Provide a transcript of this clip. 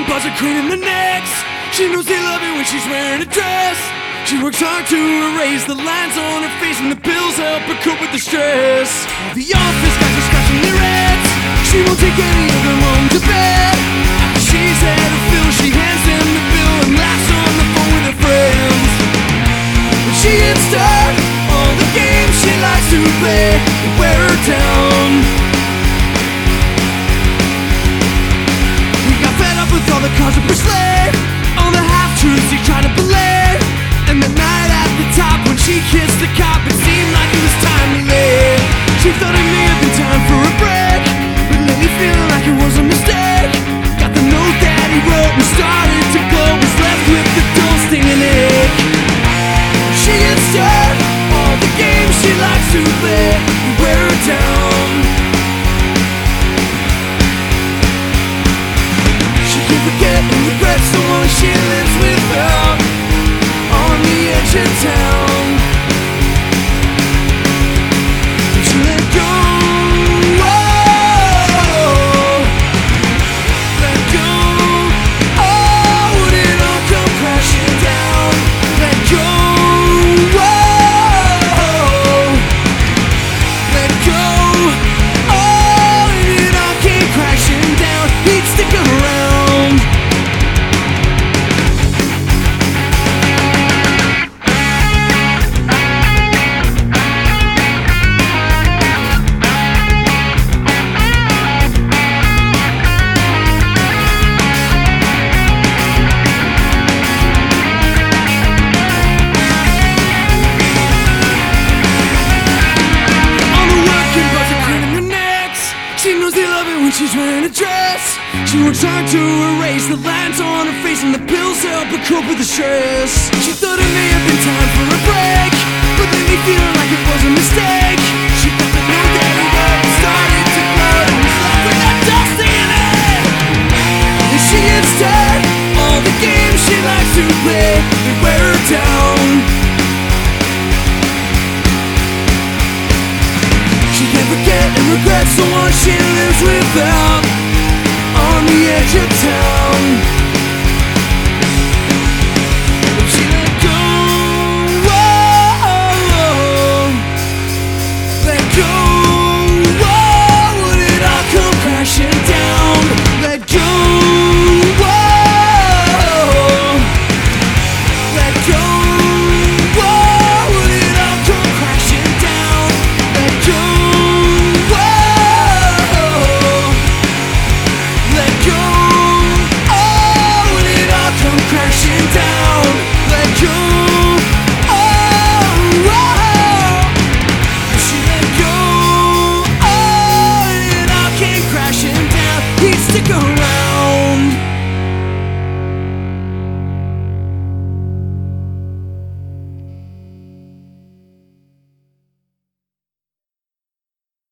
working, buzz a crane in the necks. She knows they love it when she's wearing a dress. She works hard to erase the lines on her face, and the pills help her cope with the stress. The office guys are scratching their heads. She won't play she's wearing a dress. She works hard to erase the lines on her face, and the pills help her cope with the stress. She thought it may have been time for a break, but then me feel like it was a mistake. She got the note wrote and started to glow, and was left with that dust in it. And she stuck. All the games she likes to play, they wear her down. Forget and regret someone she lives without On the edge of town